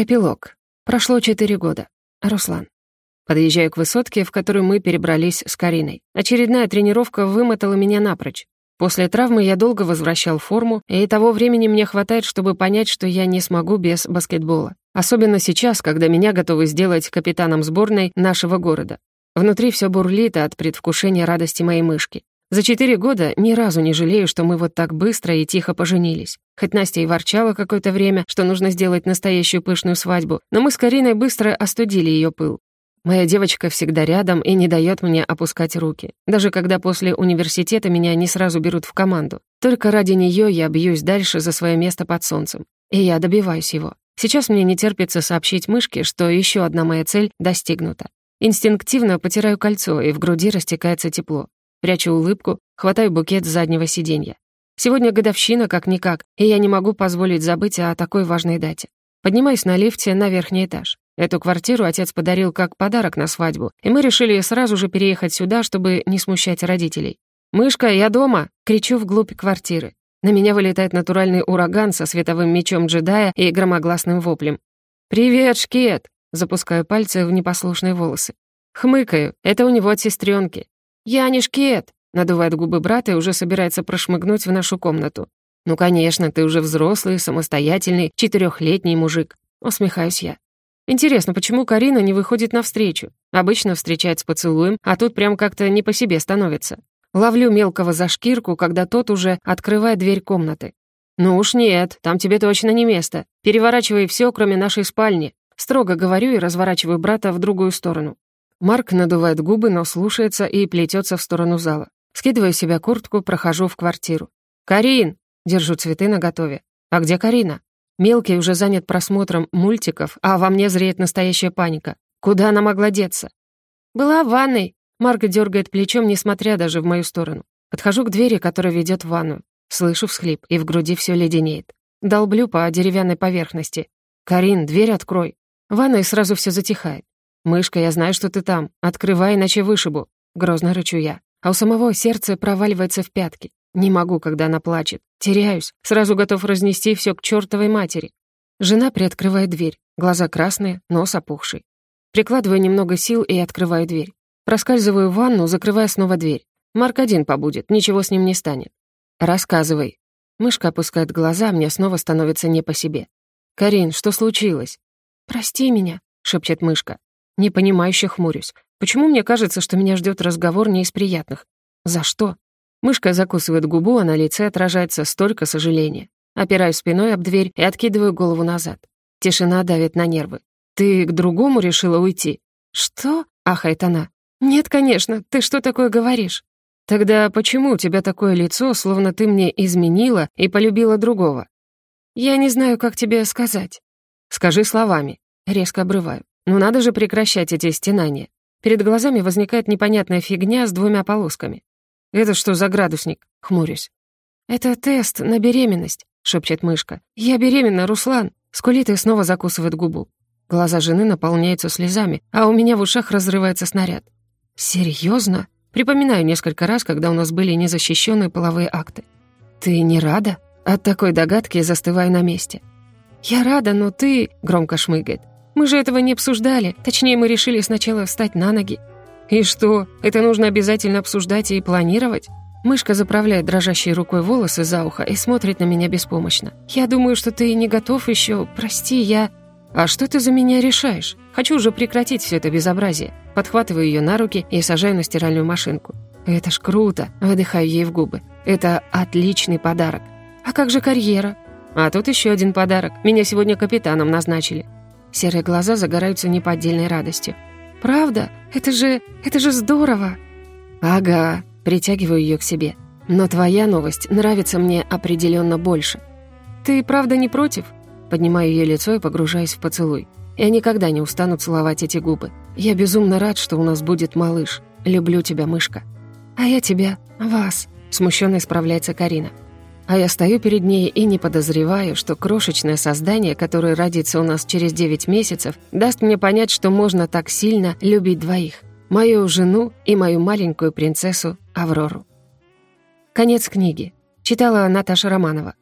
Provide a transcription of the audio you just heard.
Эпилог. Прошло четыре года. Руслан. Подъезжаю к высотке, в которую мы перебрались с Кариной. Очередная тренировка вымотала меня напрочь. После травмы я долго возвращал форму, и того времени мне хватает, чтобы понять, что я не смогу без баскетбола. Особенно сейчас, когда меня готовы сделать капитаном сборной нашего города. Внутри все бурлит от предвкушения радости моей мышки. За четыре года ни разу не жалею, что мы вот так быстро и тихо поженились. Хоть Настя и ворчала какое-то время, что нужно сделать настоящую пышную свадьбу, но мы с Кариной быстро остудили ее пыл. Моя девочка всегда рядом и не дает мне опускать руки. Даже когда после университета меня не сразу берут в команду. Только ради нее я бьюсь дальше за свое место под солнцем. И я добиваюсь его. Сейчас мне не терпится сообщить мышке, что еще одна моя цель достигнута. Инстинктивно потираю кольцо, и в груди растекается тепло. Прячу улыбку, хватаю букет с заднего сиденья. Сегодня годовщина, как-никак, и я не могу позволить забыть о такой важной дате. Поднимаюсь на лифте на верхний этаж. Эту квартиру отец подарил как подарок на свадьбу, и мы решили сразу же переехать сюда, чтобы не смущать родителей. «Мышка, я дома!» — кричу вглубь квартиры. На меня вылетает натуральный ураган со световым мечом джедая и громогласным воплем. «Привет, Шкет!» — запускаю пальцы в непослушные волосы. Хмыкаю, это у него от сестренки. «Я не шкет!» — надувает губы брата и уже собирается прошмыгнуть в нашу комнату. «Ну, конечно, ты уже взрослый, самостоятельный, четырехлетний мужик», — усмехаюсь я. Интересно, почему Карина не выходит навстречу? Обычно встречает с поцелуем, а тут прям как-то не по себе становится. Ловлю мелкого за шкирку, когда тот уже открывает дверь комнаты. «Ну уж нет, там тебе точно не место. Переворачивай все, кроме нашей спальни». Строго говорю и разворачиваю брата в другую сторону. Марк надувает губы, но слушается и плетется в сторону зала. Скидываю себя куртку, прохожу в квартиру. «Карин!» — держу цветы наготове. «А где Карина?» Мелкий уже занят просмотром мультиков, а во мне зреет настоящая паника. Куда она могла деться? «Была в ванной!» Марк дергает плечом, несмотря даже в мою сторону. Подхожу к двери, которая ведет в ванную. Слышу всхлип, и в груди все леденеет. Долблю по деревянной поверхности. «Карин, дверь открой!» В ванной сразу все затихает. «Мышка, я знаю, что ты там. Открывай, иначе вышибу». Грозно рычу я. А у самого сердце проваливается в пятки. Не могу, когда она плачет. Теряюсь. Сразу готов разнести все к чертовой матери. Жена приоткрывает дверь. Глаза красные, нос опухший. Прикладываю немного сил и открываю дверь. Проскальзываю в ванну, закрывая снова дверь. Марк один побудет, ничего с ним не станет. «Рассказывай». Мышка опускает глаза, мне снова становится не по себе. «Карин, что случилось?» «Прости меня», — шепчет мышка. Непонимающе хмурюсь. Почему мне кажется, что меня ждет разговор не из приятных? За что? Мышка закусывает губу, а на лице отражается столько сожаления. Опираюсь спиной об дверь и откидываю голову назад. Тишина давит на нервы. «Ты к другому решила уйти?» «Что?» — ахает она. «Нет, конечно, ты что такое говоришь?» «Тогда почему у тебя такое лицо, словно ты мне изменила и полюбила другого?» «Я не знаю, как тебе сказать». «Скажи словами». Резко обрываю. Ну надо же прекращать эти стенания. Перед глазами возникает непонятная фигня с двумя полосками. «Это что за градусник?» — хмурюсь. «Это тест на беременность», — шепчет мышка. «Я беременна, Руслан!» Скулит и снова закусывает губу. Глаза жены наполняются слезами, а у меня в ушах разрывается снаряд. «Серьезно?» Припоминаю несколько раз, когда у нас были незащищенные половые акты. «Ты не рада?» От такой догадки застываю на месте. «Я рада, но ты...» — громко шмыгает. Мы же этого не обсуждали. Точнее, мы решили сначала встать на ноги. И что, это нужно обязательно обсуждать и планировать? Мышка заправляет дрожащей рукой волосы за ухо и смотрит на меня беспомощно. «Я думаю, что ты не готов еще. Прости, я...» «А что ты за меня решаешь? Хочу уже прекратить все это безобразие». Подхватываю ее на руки и сажаю на стиральную машинку. «Это ж круто!» — выдыхаю ей в губы. «Это отличный подарок». «А как же карьера?» «А тут еще один подарок. Меня сегодня капитаном назначили. Серые глаза загораются неподдельной радостью. «Правда? Это же... это же здорово!» «Ага», — притягиваю ее к себе. «Но твоя новость нравится мне определенно больше». «Ты правда не против?» Поднимаю ее лицо и погружаюсь в поцелуй. Я никогда не устану целовать эти губы. Я безумно рад, что у нас будет малыш. Люблю тебя, мышка. А я тебя, вас. Смущенно исправляется Карина. А я стою перед ней и не подозреваю, что крошечное создание, которое родится у нас через 9 месяцев, даст мне понять, что можно так сильно любить двоих. Мою жену и мою маленькую принцессу Аврору. Конец книги. Читала Наташа Романова.